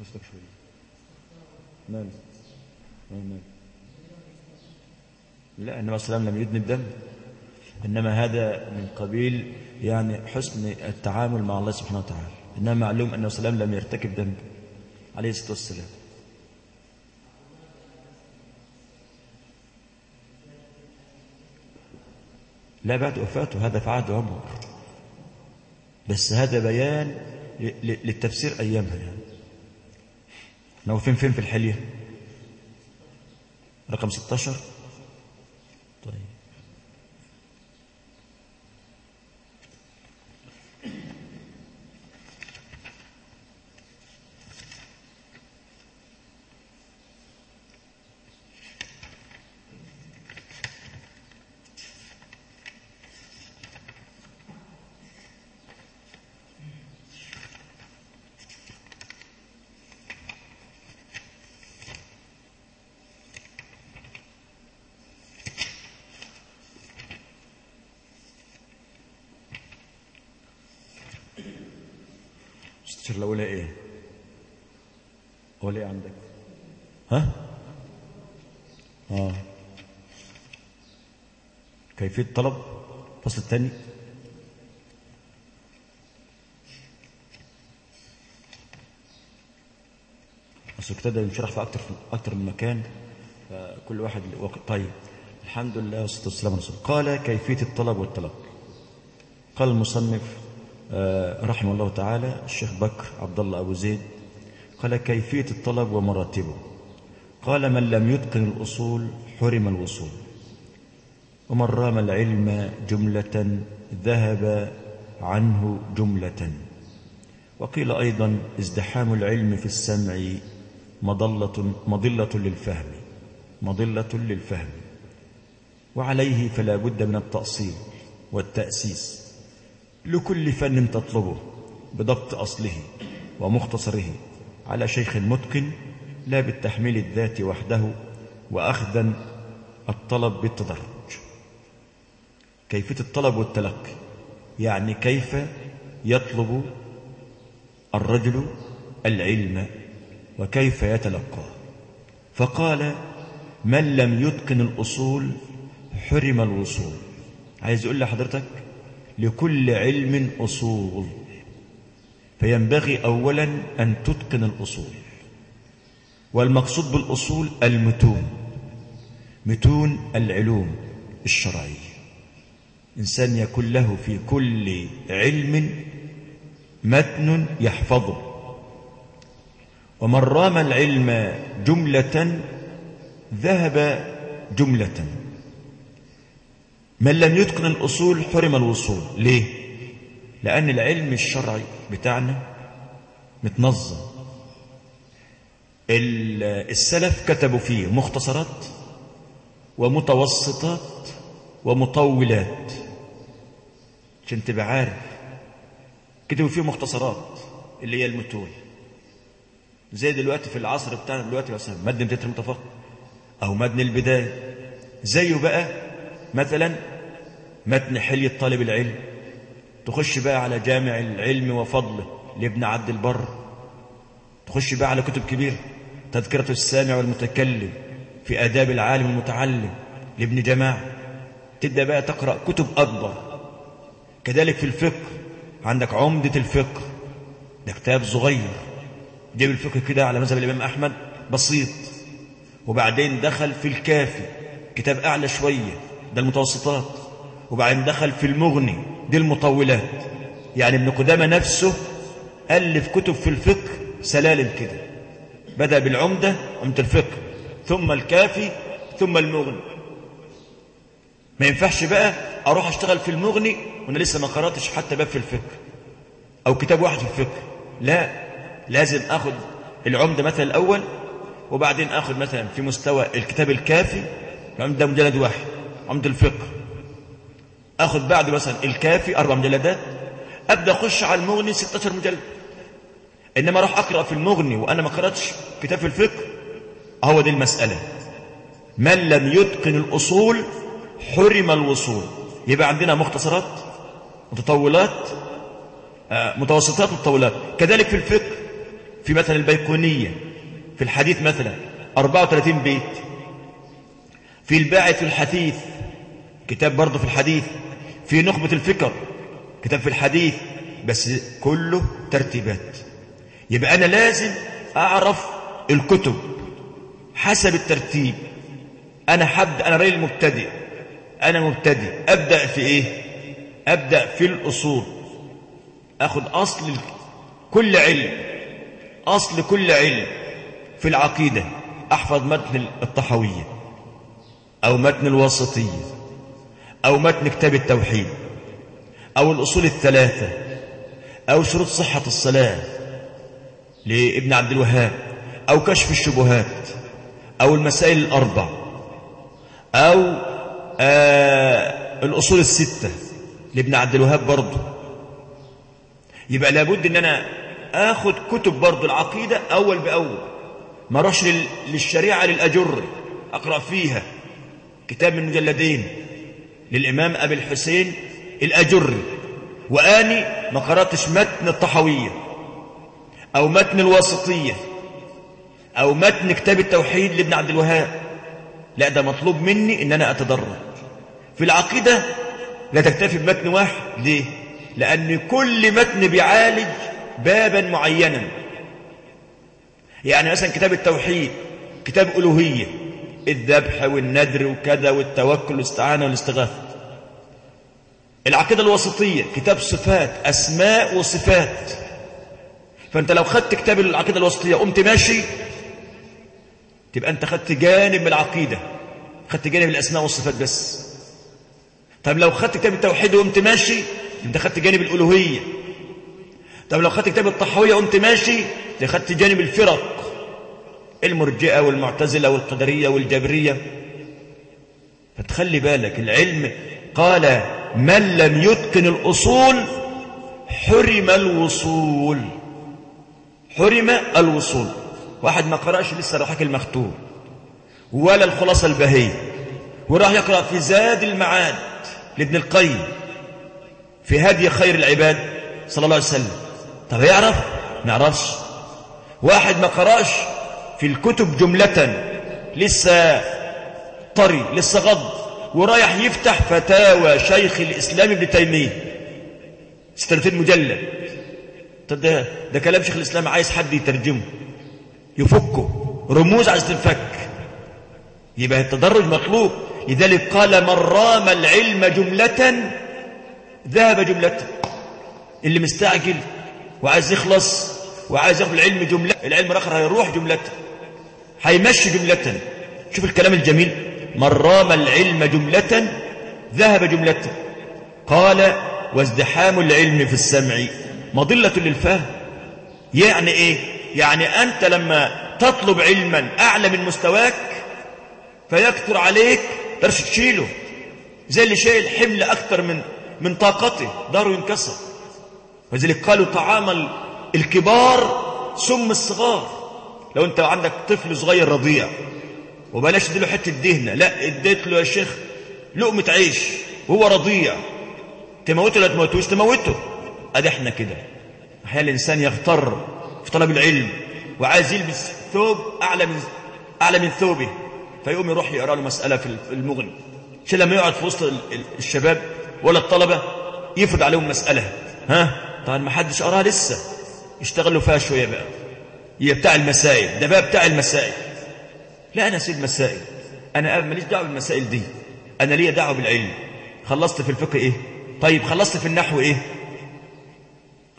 تفسك شوية مال مال لا النبي صلى الله عليه وسلم لم يدني الدم. إنما هذا من قبيل يعني حسن التعامل مع الله سبحانه وتعالى. إنما معلوم أنه صلى الله لم يرتكب ذنب عليه الصلاة والسلام. لا بعد وفاته. هذا في عهد عمر. بس هذا بيان للتفسير أيامها يعني. لو فين فين في الحلية؟ رقم 16 طيب الشر الأولى إيه؟ أولى إيه عندك. ها؟ آه. كيفية طلب؟ الفصل الثاني أصل ابتدى ينشرح في أكتر, في من مكان فكل واحد وقت طيب الحمد لله والصلاة والسلام على رسول قال كيفية الطلب والتلقي. قال المصنف رحمه الله تعالى الشيخ بكر عبد الله أبو زيد قال كيفية الطلب ومراتبه. قال من لم يتقن الأصول حرم الوصول. ومن رام العلم جملة ذهب عنه جملة. وقيل أيضا ازدحام العلم في السمع مضلة, مضلة للفهم. مضلة للفهم. وعليه فلا بد من التأصيل والتأسيس. لكل فن تطلبه بضبط أصله ومختصره على شيخ متقن لا بالتحميل الذات وحده وأخذا الطلب بالتدرج. كيفية الطلب والتلقي؟ يعني كيف يطلب الرجل العلم وكيف يتلقاه فقال من لم يتقن الأصول حرم الوصول. عايز يقول لحضرتك لكل علم أصول. فينبغي أولا أن تتقن الأصول. والمقصود بالأصول المتون. متون العلوم الشرعية. إنسان يكون له في كل علم متن يحفظه. ومن رام العلم جملة ذهب جملة. من لم يتقن الأصول حرم الوصول. ليه؟ لأن العلم الشرعي بتاعنا متنظم. السلف كتبوا فيه مختصرات ومتوسطات ومطولات. عشان تبقى عارف. كتبوا فيه مختصرات اللي هي المتون. زي دلوقتي في العصر بتاعنا دلوقتي مثلا مدن متر متفق أو مدن البداية. زيه بقى مثلا متن حلية طالب العلم تخش بقى على جامع العلم وفضله لابن عبد البر تخش بقى على كتب كبيرة تذكرة السامع والمتكلم في آداب العالم المتعلم لابن جماعة تبدأ بقى تقرأ كتب أكبر. كذلك في الفقه عندك عمدة الفقه ده كتاب صغير جاب الفقه كده على مذهب الإمام أحمد بسيط. وبعدين دخل في الكافي كتاب أعلى شوية ده المتوسطات. وبعدين دخل في المغني دي المطولات. يعني ابن قدامة نفسه ألف كتب في الفقه سلالم كده. بدأ بالعمدة عمدة الفقه. ثم الكافي ثم المغني. ما ينفعش بقى أروح أشتغل في المغني وأنا لسه ما قرأتش حتى باب في الفقه أو كتاب واحد في الفقه. لا لازم أخذ العمدة مثلا الأول وبعدين أخذ مثلا في مستوى الكتاب الكافي. العمدة مجلد واحد. عمدة الفقه. أخذ بعد مثلا الكافي أربع مجلدات أبدأ أخش على المغني 16 مجلد. إنما أروح أقرأ في المغني وأنا ما قرأتش كتاب الفقه هو دي المسألة. من لم يتقن الأصول حرم الوصول. يبقى عندنا مختصرات متطولات آه، متوسطات ومتطولات كذلك في الفقه في مثلا البيقونية في الحديث مثلا 34 بيت في الباعث الحثيث كتاب برضه في الحديث في نخبة الفكر كتاب في الحديث بس كله ترتيبات. يبقى أنا لازم أعرف الكتب حسب الترتيب. أنا حبد أنا راجل مبتدئ أنا مبتدئ. أبدأ في إيه؟ أبدأ في الأصول. أخذ أصل كل علم. أصل كل علم في العقيدة. أحفظ متن الطحوية أو متن الوسطية. أو متن كتاب التوحيد أو الأصول الثلاثة أو شروط صحة الصلاة لابن عبد الوهاب أو كشف الشبهات أو المسائل الأربع أو آه الأصول الستة لابن عبد الوهاب برضه. يبقى لابد إن أنا آخد كتب برضه العقيدة أول بأول. ما أروحش للشريعة للأجر أقرأ فيها. كتاب من مجلدين. للإمام أبي الحسين الأجر وآني ما قرأتش متن الطحوية أو متن الواسطية أو متن كتاب التوحيد لابن عبد الوهاب. لا ده مطلوب مني إن أنا أتدرج. في العقيدة لا تكتفي بمتن واحد. ليه؟ لأن كل متن بيعالج بابا معينا. يعني مثلا كتاب التوحيد كتاب ألوهية الذبح والندر وكذا والتوكل والاستعانة والاستغاثة. العقيدة الوسطية كتاب صفات أسماء وصفات. فأنت لو خدت كتاب العقيدة الوسطية قمت ماشي تبقى أنت خدت جانب من العقيدة خدت جانب الأسماء والصفات بس. طب لو خدت كتاب التوحيد وقمت ماشي أنت خدت جانب الألوهية. طب لو خدت كتاب الطحوية وقمت ماشي أنت خدت جانب الفرق. المرجئة والمعتزلة والقدرية والجبرية. فتخلي بالك العلم قال من لم يتقن الأصول حرم الوصول. حرم الوصول. واحد ما قرأش لسه الرحاك المختوم. ولا الخلاصة البهية وراح يقرأ في زاد المعاد لابن القيم في هدي خير العباد صلى الله عليه وسلم. طب يعرف؟ نعرفش واحد ما قرأش في الكتب جملة لسه طري لسه غض ورايح يفتح فتاوى شيخ الإسلام ابن تيمية. 36 مجلد طب ده, ده كلام شيخ الإسلام عايز حد يترجمه. يفكه. رموز عايز تنفك يبقى التدرج مطلوب. لذلك قال من رام العلم جملة ذهب جملة اللي مستعجل وعايز يخلص وعايز ياخد العلم جملة العلم الآخر هيروح جملة هيمشي جملة. شوف الكلام الجميل. من رام العلم جملة ذهب جملة. قال وازدحام العلم في السمع. مضلة للفهم. يعني إيه؟ يعني أنت لما تطلب علما أعلى من مستواك فيكثر عليك ترش تشيله. زي اللي شايل حمل أكثر من من طاقته داره ينكسر. وذلك قالوا طعام الكبار سم الصغار. لو انت عندك طفل صغير رضيع وبلاش تديله حتة دهنه لا اديت له يا شيخ لقمة عيش وهو رضيع. تموته ولا تموتوش تموته. أدي إحنا كده. أحيانا الإنسان يغتر في طلب العلم وعايز يلبس ثوب أعلى من أعلى من ثوبه؟ فيقوم يروح يقرأ له مسألة في المغني عشان لما يقعد في وسط الشباب ولا الطلبة يفرض عليهم مسألة. ها؟ طبعا ما حدش قراها لسه. يشتغلوا فيها شوية بقى. هي بتاع المسائل ده بقى بتاع المسائل. لا أنا سيد مسائل أنا ماليش دعوة بالمسائل دي. أنا ليا دعوة بالعلم. خلصت في الفقه إيه؟ طيب خلصت في النحو إيه؟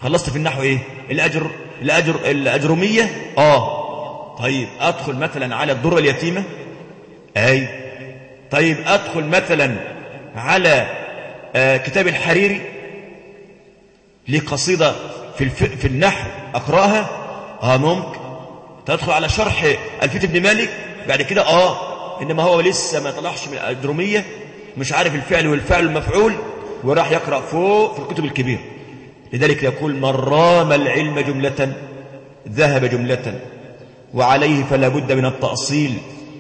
خلصت في النحو إيه؟ الاجر الاجر الأجرمية؟ آه. طيب أدخل مثلا على الدره اليتيمة؟ أي. طيب أدخل مثلا على آه كتاب الحريري؟ ليه قصيدة في الف... في النحو أقرأها؟ آه ممكن. تدخل على شرح الفيت ابن مالك؟ بعد كده آه. إنما هو لسه ما طلعش من الاجرميه مش عارف الفعل والفعل المفعول وراح يقرأ فوق في الكتب الكبيرة. لذلك يقول من رام العلم جملة ذهب جملة وعليه فلا بد من التأصيل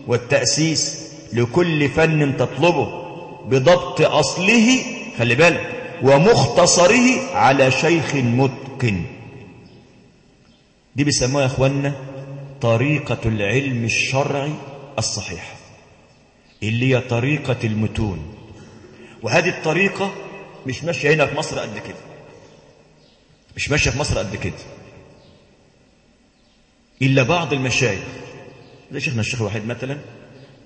والتأسيس لكل فن تطلبه بضبط أصله. خلي بالك ومختصره على شيخ متقن. دي بيسموها يا اخوانا طريقة العلم الشرعي الصحيح اللي هي طريقة المتون. وهذه الطريقة مش ماشية هنا في مصر قد كده. مش ماشية في مصر قد كده. إلا بعض المشايخ زي شيخنا الشيخ الوحيد مثلا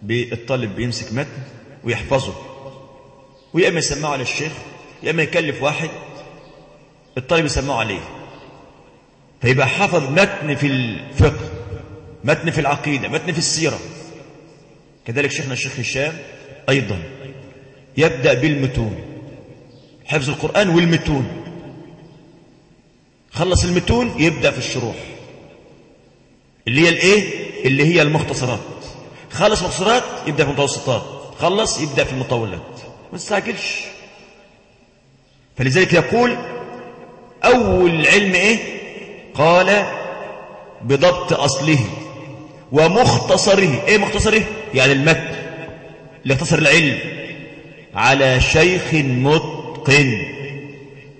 الطالب بيمسك متن ويحفظه. ويا إما يسمعه على الشيخ يا إما يكلف واحد الطالب يسمعه عليه. فيبقى حفظ متن في الفقه متن في العقيدة متن في السيرة. كذلك شيخنا الشيخ هشام أيضا يبدأ بالمتون. حفظ القرآن والمتون. خلص المتون يبدأ في الشروح. اللي هي الإيه؟ اللي هي المختصرات. خلص مختصرات يبدأ في المتوسطات. خلص يبدأ في المطولات. ما تستعجلش. فلذلك يقول أول علم إيه؟ قال بضبط أصله ومختصره إيه مختصره؟ يعني المتن اللي يختصر العلم على شيخ متقن.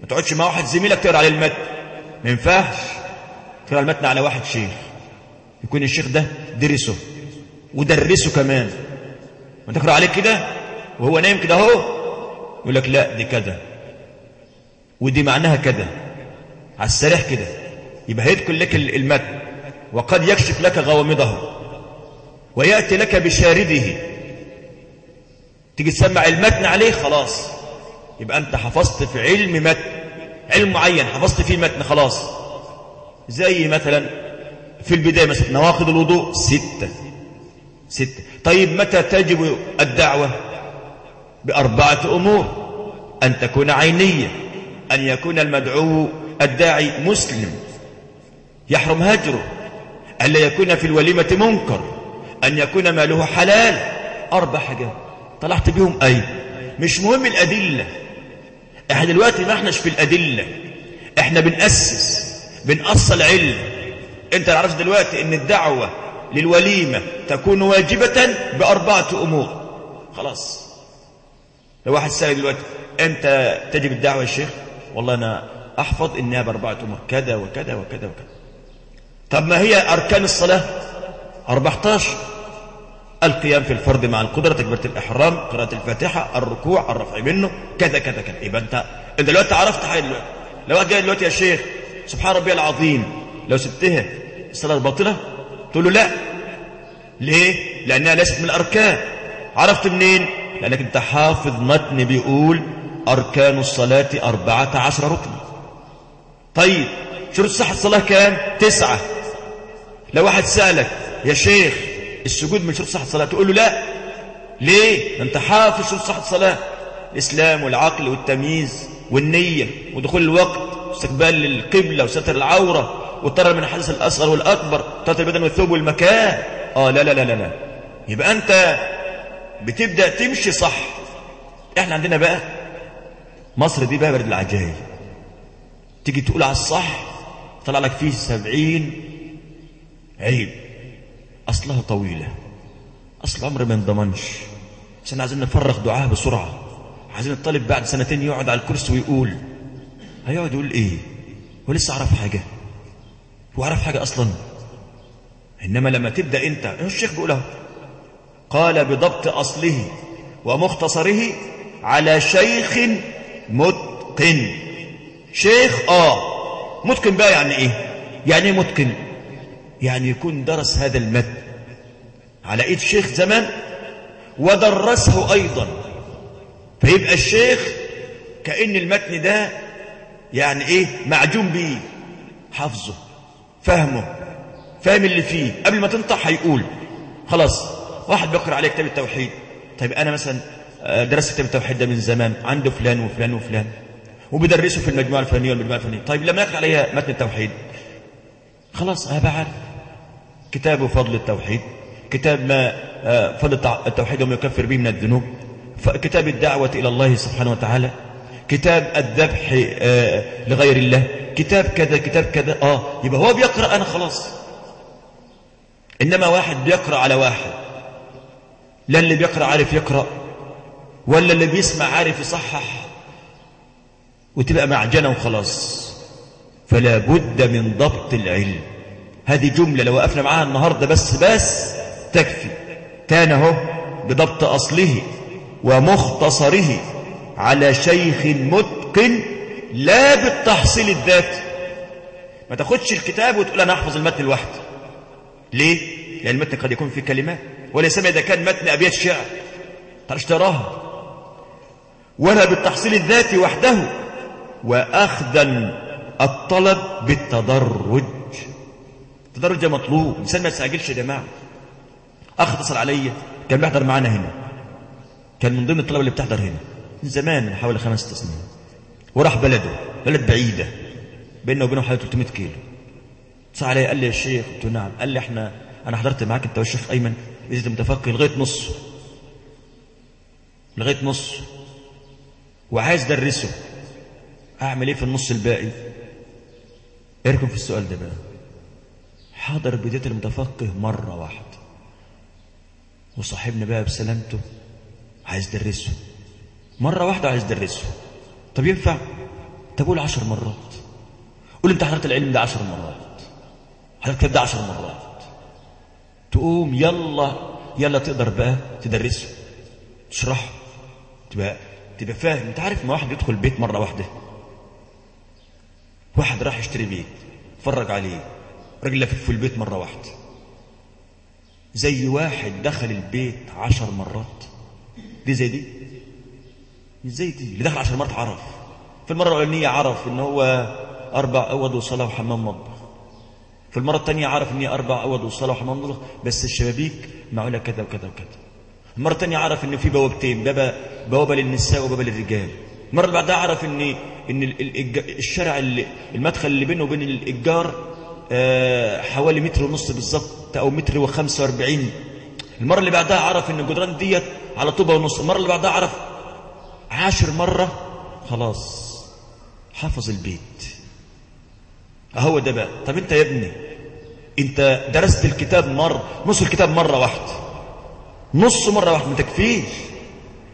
ما تقعدش مع واحد زميلك تقرأ عليه المتن ما ينفعش تقرأ المتن على واحد شيخ. يكون الشيخ ده درسه ودرسه كمان. ما تقرأ عليه كده وهو نايم كده أهو يقول لك لا دي كذا ودي معناها كذا على السريع كده. يبقى هيذكر لك المتن وقد يكشف لك غوامضه. ويأتي لك بشارده تيجي تسمع المتن عليه خلاص. يبقى أنت حفظت في علم متن. علم معين حفظت فيه متن خلاص. زي مثلا في البداية مثلا نواقض الوضوء ستة. ستة. طيب متى تجب الدعوة؟ بأربعة أمور. أن تكون عينية. أن يكون المدعو الداعي مسلم. يحرم هجره. ألا يكون في الوليمة منكر. أن يكون ماله حلال. أربع حاجات. طلعت بيهم أي. مش مهم الأدلة. إحنا دلوقتي ما إحناش في الأدلة. إحنا بنأسس. بنأصل علم أنت عرفت دلوقتي إن الدعوة للوليمة تكون واجبة بأربعة أمور. خلاص. لو واحد سأل دلوقتي أنت تجب الدعوة يا شيخ؟ والله أنا أحفظ إنها بأربعة أمور. كذا وكذا وكذا وكذا. طب ما هي أركان الصلاة؟ 14 القيام في الفرض مع القدرة تكبيرة الإحرام قراءة الفاتحة الركوع الرفع منه كذا كذا كذا. يبقى أنت؟ أنت دلوقتي عرفت حاجة دلوقتي. لو جاي دلوقتي يا شيخ سبحان ربي العظيم لو سبتها الصلاة باطلة تقول له لا. ليه؟ لأنها ليست من الأركان. عرفت منين؟ لأنك أنت حافظ متن بيقول أركان الصلاة أربعة عشر ركن. طيب شروط صحة الصلاة كام؟ تسعة. لو واحد سألك يا شيخ السجود من شروط صحة الصلاة؟ تقول له لا. ليه؟ أنت حافظ شروط صحة الصلاة. الإسلام والعقل والتمييز والنية ودخول الوقت واستقبال القبلة وستر العورة والطرر من الحدث الأصغر والأكبر طرد البدن والثوب والمكان آه لا لا لا لا لا. يبقى أنت بتبدأ تمشي صح. إحنا عندنا بقى مصر دي بقى برد العجائب تيجي تقول على الصح طلع لك فيه سبعين عيب. أصلها طويلة. أصل عمر ما انضمنش. عشان عايزين نفرغ دعاء بسرعة. عايزين الطالب بعد سنتين يقعد على الكرسي ويقول هيقعد يقول إيه؟ هو لسه عرف حاجة؟ هو عرف حاجة أصلا؟ إنما لما تبدأ أنت الشيخ بيقوله قال بضبط أصله ومختصره على شيخ متقن. شيخ آه. متقن بقى يعني إيه؟ يعني إيه متقن؟ يعني يكون درس هذا المتن على إيد شيخ زمان ودرسه أيضا. فيبقى الشيخ كأن المتن ده يعني إيه؟ معجون بيه. حفظه فهمه فاهم اللي فيه. قبل ما تنطح هيقول. خلاص واحد بيقرأ عليه كتاب التوحيد. طيب أنا مثلا درست كتاب التوحيد ده من زمان. عنده فلان وفلان وفلان. وبدرسه في المجموعة الفلانية والمجموعة الفلانية. طيب لما يقرأ عليها متن التوحيد. خلاص أنا بعرف. كتاب فضل التوحيد كتاب ما فضل التوحيد وما يكفر به من الذنوب كتاب الدعوة إلى الله سبحانه وتعالى كتاب الذبح لغير الله كتاب كذا كتاب كذا آه يبقى هو بيقرأ أنا خلاص. إنما واحد بيقرأ على واحد. لا اللي بيقرأ عارف يقرأ ولا اللي بيسمع عارف يصحح وتبقى معجنة وخلاص. فلا بد من ضبط العلم. هذه جملة لو وقفنا معاها النهاردة بس بس تكفي. كان هو بضبط أصله ومختصره على شيخ متقن لا بالتحصيل الذاتي ما تاخدش الكتاب وتقول أنا أحفظ المتن لوحدي. ليه؟ لأن المتن قد يكون فيه كلمات. ولا سمع إذا كان متن أبيات شعر تعرفش تراها ولا بالتحصيل الذاتي وحده. وأخذا الطلب بالتدرج. التدرج ده مطلوب. الإنسان ما يستعجلش يا جماعة. أخ اتصل عليا كان بيحضر معانا هنا. كان من ضمن الطلبة اللي بتحضر هنا. من زمان من حوالي خمس سنين. وراح بلده بلد بعيدة. بيننا وبينه حوالي 300 كيلو. اتصل عليا قال لي يا شيخ قلت له نعم. قال لي إحنا أنا حضرت معاك أنت والشيخ أيمن إذا متفقه لغاية نص. لغاية نص. وعايز درسه. أعمل إيه في النص الباقي؟ اركن في السؤال ده بقى. حضر بدايه المتفقه مرة واحدة. وصاحبنا بقى بسلامته عايز درسه. مرة واحدة عايز درسه. طب ينفع؟ طب قول عشر مرات. قول انت حضرت العلم ده عشر مرات. حضرت الكتاب ده عشر مرات. تقوم يلا يلا تقدر بقى تدرسه. تشرحه. تبقى تبقى فاهم. انت عارف ما واحد يدخل بيت مرة واحدة؟ واحد راح يشتري بيت اتفرج عليه. راجل لفف في البيت مرة واحدة. زي واحد دخل البيت عشر مرات. دي زي دي؟ زي دي. اللي دخل عشر مرات عرف. في المرة الأولانية عرف إن هو أربع أوض وصلاة وحمام مطبخ. في المرة الثانية عرف إن هي أربع أوض وصلاة وحمام مطبخ بس الشبابيك معوله كذا وكذا وكذا. المرة الثانية عرف إن في بوابتين بابا بوابة للنساء وبابا للرجال. المرة اللي بعدها عرف إن إن الشارع اللي المدخل اللي بينه وبين الإيجار آه حوالي متر ونص بالظبط أو متر وخمسة وأربعين. المرة اللي بعدها عرف إن الجدران ديت على طوبة ونص المرة اللي بعدها عرف عاشر مرة. خلاص حافظ البيت. أهو ده بقى. طب أنت يا ابني أنت درست الكتاب مرة نص الكتاب مرة واحدة. نص مرة واحدة ما تكفيش.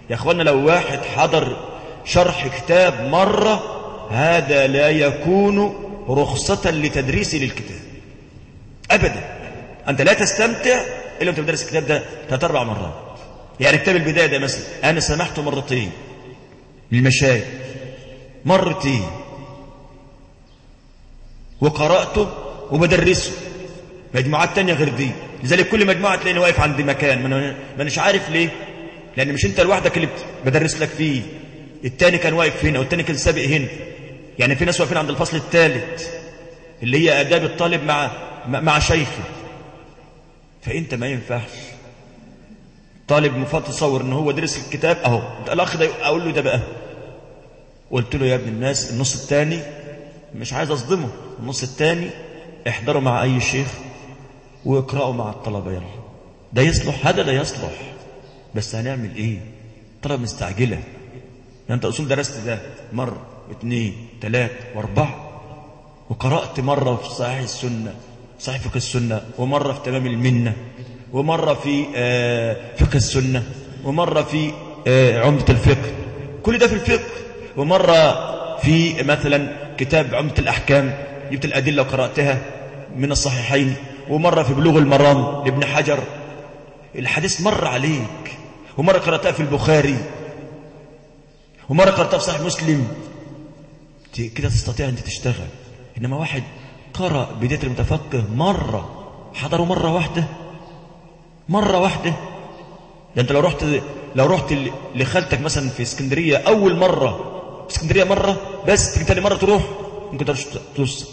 يا اخوانا لو واحد حضر شرح كتاب مرة هذا لا يكون رخصة لتدريس للكتاب. أبدا. أنت لا تستمتع إلا أنت بتدرس الكتاب ده ثلاث أربع مرات. يعني كتاب البداية ده مثلا أنا سمحته مرتين. للمشايخ مرتين. وقرأته وبدرسه مجموعات تانية غير دي. لذلك كل مجموعة تلاقيني واقف عند مكان. ما أناش عارف ليه. لأن مش أنت لوحدك اللي بدرس لك فيه. التاني كان واقف هنا والتاني كان سابق هنا. يعني في ناس واقفين عند الفصل الثالث اللي هي آداب الطالب مع مع شيخه. فأنت ما ينفعش. طالب مفروض تصور ان هو درس الكتاب أهو. الأخ ده أقول له ده بقى. قلت له يا ابن الناس النص الثاني مش عايز أصدمه. النص الثاني احضروا مع أي شيخ واقرأوا مع الطلبة يلا. ده يصلح هذا ده يصلح. بس هنعمل إيه؟ طلب مستعجلة. يعني أنت أصول درست ده مرة. واثنين ثلاثة واربعة. وقرأت مرة في صحيح السنة صحيح فقه السنة ومرة في تمام المنة ومرة في فقه السنة ومرة في عمدة الفقه. كل ده في الفقه. ومرة في مثلا كتاب عمدة الأحكام جبت الأدلة وقرأتها من الصحيحين. ومرة في بلوغ المرام لابن حجر. الحديث مر عليك. ومرة قرأتها في البخاري. ومرة قرأتها في صحيح مسلم. كده تستطيع أن تشتغل. إنما واحد قرأ بداية المتفقه مرة حضره مرة واحدة مرة واحدة. ده أنت لو رحت لو رحت لخالتك مثلا في اسكندرية أول مرة في اسكندرية مرة بس تيجي تاني مرة تروح ممكن توصل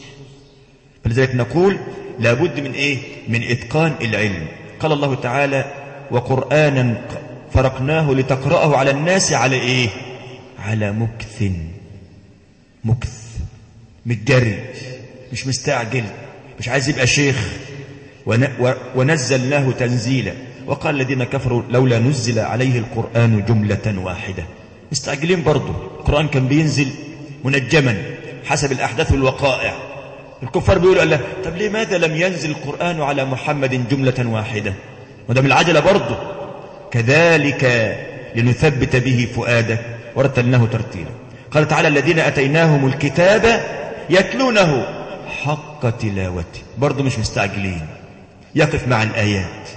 فلذلك نقول لابد من إيه؟ من إتقان العلم. قال الله تعالى وقرآنا فرقناه لتقرأه على الناس على إيه؟ على مكث مكث متجرد مش مستعجل مش عايز يبقى شيخ. ونزلناه تنزيلا وقال الذين كفروا لولا نزل عليه القرآن جملة واحدة. مستعجلين برضه القرآن كان بينزل منجما حسب الأحداث والوقائع. الكفار بيقولوا الله طب لماذا لم ينزل القرآن على محمد جملة واحدة؟ وده العجلة برضه كذلك لنثبت به فؤادك ورتلناه ترتيلا. قال تعالى الذين أتيناهم الكتاب يتلونه حق تلاوته. برضه مش مستعجلين. يقف مع الآيات.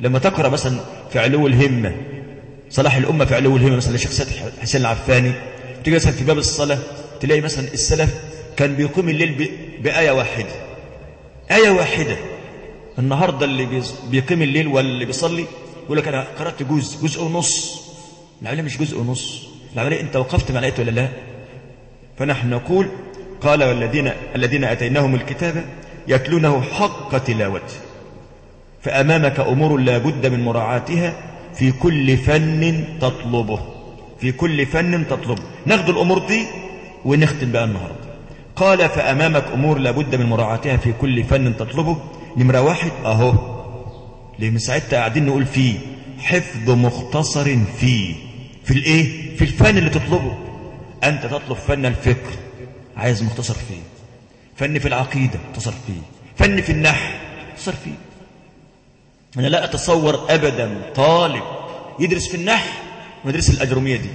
لما تقرأ مثلا في علو الهمة صلاح الأمة في علو الهمة مثلا سيد حسين العفاني تيجي مثلا في باب الصلاة تلاقي مثلا السلف كان بيقوم الليل بآية واحدة. آية واحدة. النهاردة اللي بيقيم الليل واللي بيصلي يقول لك أنا قرأت جزء جزء ونص. العملية مش جزء ونص. العملية أنت وقفت مع الآية ولا لا؟ فنحن نقول قال والذين الذين أتيناهم الكتاب يتلونه حق تلاوته فأمامك أمور لا بد من مراعاتها في كل فن تطلبه في كل فن تطلبه. ناخد الأمور دي ونختم بقى النهاردة. قال فأمامك أمور لا بد من مراعاتها في كل فن تطلبه. نمرة واحد أهو. من ساعتها قاعدين نقول فيه حفظ مختصر فيه. في الايه؟ في الفن اللي تطلبه. أنت تطلب فن الفكر عايز مختصر فيه. فن في العقيدة مختصر فيه. فن في النحو مختصر فيه. أنا لا أتصور أبدا طالب يدرس في النحو ويدرس الأجرمية دي.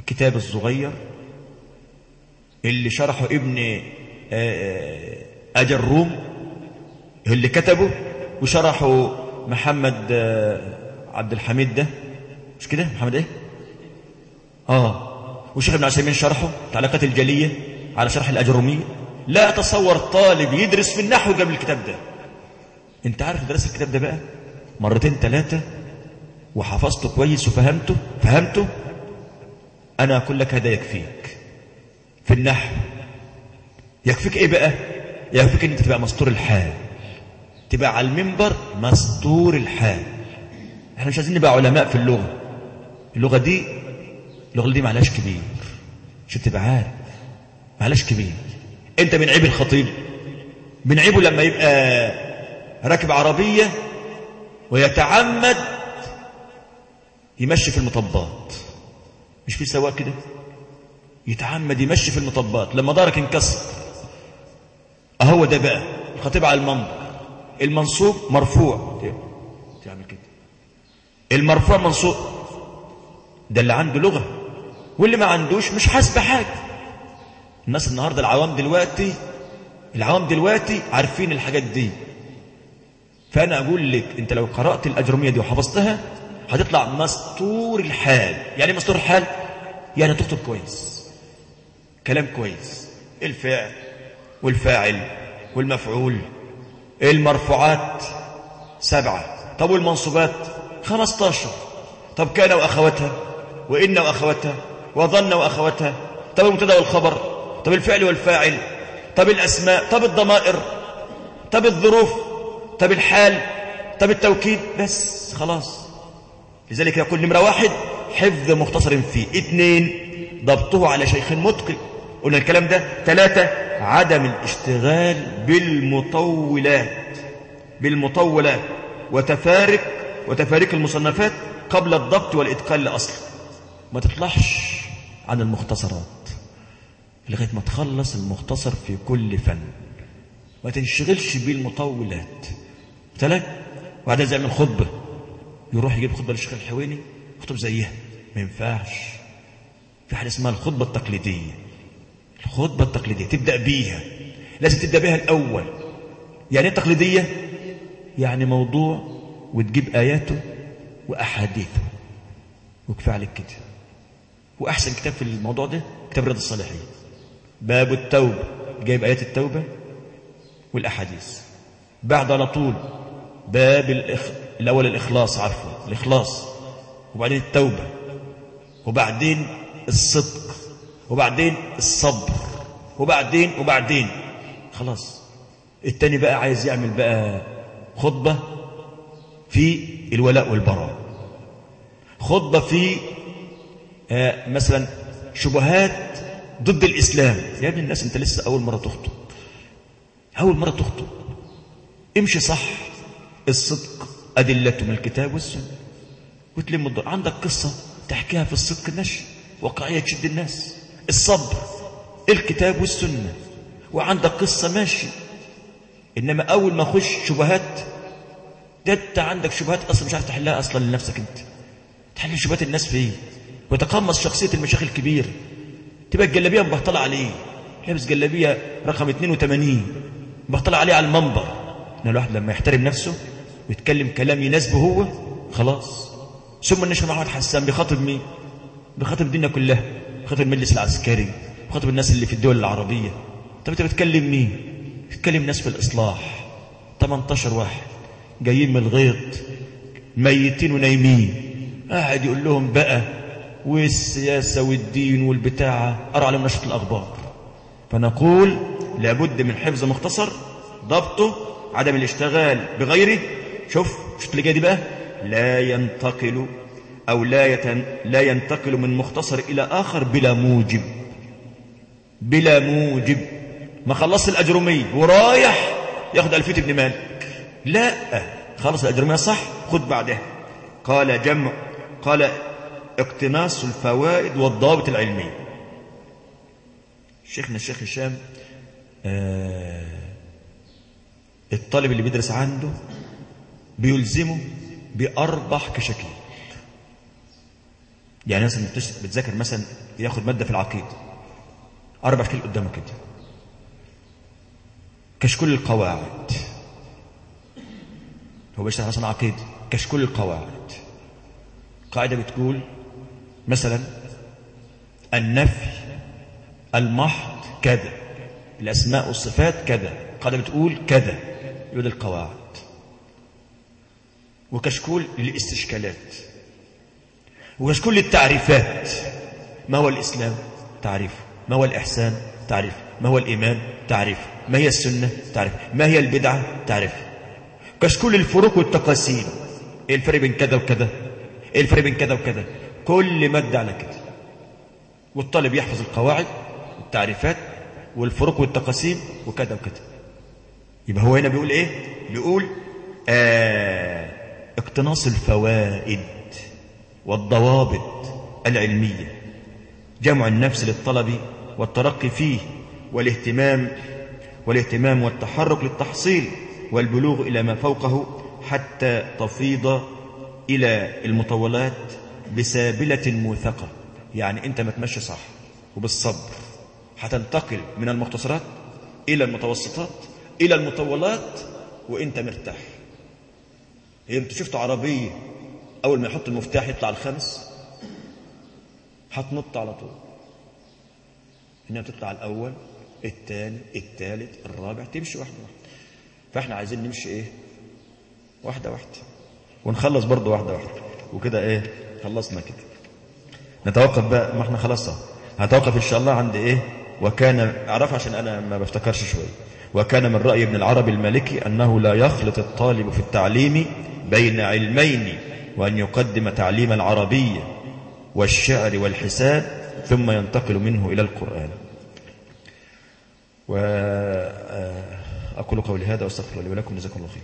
الكتاب الصغير اللي شرحه ابن أجروم اللي كتبه وشرحه محمد عبد الحميد ده. مش كده محمد إيه؟ آه. وشيخ ابن عثيمين شرحه تعليقات الجلية على شرح الأجرومية لا أتصور طالب يدرس في النحو قبل الكتاب ده. أنت عارف درس الكتاب ده بقى؟ مرتين ثلاثة وحفظته كويس وفهمته. فهمته؟ أنا أقول لك هذا يكفيك. في النحو. يكفيك إيه بقى؟ يكفيك أن أنت تبقى مستور الحال. تبقى على المنبر مستور الحال. إحنا مش عايزين نبقى علماء في اللغة. اللغة دي اللغة دي معلاش كبير. عشان تبقى عارف. معلاش كبير. انت من عيب الخطيب. من عيبه لما يبقى راكب عربية ويتعمد يمشي في المطبات. مش في سواق كده؟ يتعمد يمشي في المطبات. لما دارك انكسر. أهو ده بقى. الخطيب على المنبر. المنصوب مرفوع. تعمل كده. المرفوع منصوب. ده اللي عنده لغة واللي ما عندوش مش حاسس بحاجة. الناس النهاردة العوام دلوقتي العوام دلوقتي عارفين الحاجات دي. فأنا أقول لك أنت لو قرأت الأجرمية دي وحفظتها هتطلع مستور الحال. يعني مستور الحال؟ يعني تكتب كويس كلام كويس. الفعل والفاعل والمفعول المرفوعات سبعة. طب والمنصوبات؟ خمستاشر. طب كان وأخواتها؟ وإن وأخواتها وظن وأخواتها طب المبتدا والخبر طب الفعل والفاعل طب الأسماء طب الضمائر طب الظروف طب الحال طب التوكيد. بس خلاص. لذلك يقول نمرة واحد حفظ مختصر فيه. اثنين ضبطه على شيخ متقن. قلنا الكلام ده. ثلاثة عدم الاشتغال بالمطولات بالمطولات. وتفارق وتفاريق المصنفات قبل الضبط والإتقان لأصل ما تطلعش عن المختصرات لغاية ما تخلص المختصر في كل فن. ما تنشغلش بالمطولات. ثلاث وبعدين زي من خطبة. يروح يجيب خطبة للشيخ الحويني خطب زيها ما ينفعش. في حاجة اسمها الخطبة التقليدية. الخطبة التقليدية تبدأ بيها. لازم تبدأ بيها الأول. يعني إيه تقليدية؟ يعني موضوع وتجيب آياته وأحاديثه. وكفى عليك كده. وأحسن كتاب في الموضوع ده كتاب رياض الصالحين باب التوبة. جايب آيات التوبة والأحاديث. بعد على طول باب الإخ... الأول الإخلاص عفوا الإخلاص. وبعدين التوبة. وبعدين الصدق. وبعدين الصبر. وبعدين وبعدين. خلاص. التاني بقى عايز يعمل بقى خطبة في الولاء والبراء. خطبة في مثلا شبهات ضد الإسلام. يا ابن الناس أنت لسه أول مرة تخطب. أول مرة تخطب. امشي صح. الصدق أدلته من الكتاب والسنة. وتلم الدور. عندك قصة تحكيها في الصدق النشر. واقعية تشد الناس. الصبر الكتاب والسنة. وعندك قصة ماشي إنما أول ما أخش شبهات ده أنت عندك شبهات أصلا مش عارف تحلها أصلا لنفسك أنت. تحل شبهات الناس فيه وتقمص شخصية المشايخ الكبير. تبقى الجلابية مبهطلة عليه. لابس جلابية رقم 82 بطلع عليه على المنبر. إن الواحد لما يحترم نفسه ويتكلم كلام يناسبه هو خلاص. ثم النشر محمد حسان بيخاطب مين؟ بيخاطب الدنيا كلها بيخاطب المجلس العسكري. بيخاطب الناس اللي في الدول العربية. طب أنت بتكلم مين؟ بتكلم ناس في الإصلاح. 18 واحد جايين من الغيط ميتين ونايمين. قاعد يقول لهم بقى والسياسة والدين والبتاعة أرى عليهم نشرة الأخبار. فنقول لابد من حفظ مختصر ضبطه عدم الاشتغال بغيره. شوف شفت اللي دي بقى. لا ينتقل أو لا, يتن لا ينتقل من مختصر إلى آخر بلا موجب. بلا موجب. ما خلصت الأجرمية ورايح ياخد ألفية ابن مالك. لا. خلص الأجرمية صح؟ خد بعدها قال جمع قال اقتناص الفوائد والضوابط العلمية. شيخنا الشيخ هشام آه الطالب اللي بيدرس عنده بيلزمه بأربع كشاكيل يعني مثلا بتذاكر مثلا ياخد مادة في العقيدة أربع كشاكيل قدامه كده. كشكول القواعد. هو بيشتغل مثلا عقيدة كشكول القواعد. قاعدة بتقول مثلا النفي المحض كذا الأسماء والصفات كذا قاعدة بتقول كذا يقول القواعد. وكشكول للاستشكالات وكشكول للتعريفات. ما هو الإسلام؟ تعريف. ما هو الإحسان؟ تعريف. ما هو الإيمان؟ تعريف. ما هي السنة؟ تعريف. ما هي البدعة؟ تعريف. كشكول الفروق والتقاسيم. إيه الفرق بين كذا وكذا؟ إيه الفرق بين كذا وكذا؟ كل مادة على كده والطالب يحفظ القواعد والتعريفات والفروق والتقاسيم وكذا وكذا. يبقى هو هنا بيقول إيه؟ بيقول آه اقتناص الفوائد والضوابط العلمية. جمع النفس للطلب والترقي فيه والاهتمام والاهتمام والتحرك للتحصيل والبلوغ إلى ما فوقه حتى تفيض إلى المطولات بسابلة موثقة. يعني أنت ما تمشي صح. وبالصبر. هتنتقل من المختصرات إلى المتوسطات إلى المطولات وإنت مرتاح. أنت شفت عربية أول ما يحط المفتاح يطلع الخمس هتنط على طول. إنها تطلع الأول الثاني الثالث الرابع تمشي واحدة واحدة. فإحنا عايزين نمشي إيه؟ واحدة واحدة. ونخلص برضه واحدة واحدة. وكده إيه؟ خلصنا كده. نتوقف بقى ما إحنا خلاص هتوقف إن شاء الله عند إيه؟ وكان أعرف عشان أنا ما بفتكرش شوية. وكان من رأي ابن العربي المالكي أنه لا يخلط الطالب في التعليم بين علمين وأن يقدم تعليم العربية والشعر والحساب ثم ينتقل منه إلى القرآن. وأقول قولي هذا وأستغفر لي ولكم جزاكم الله خير.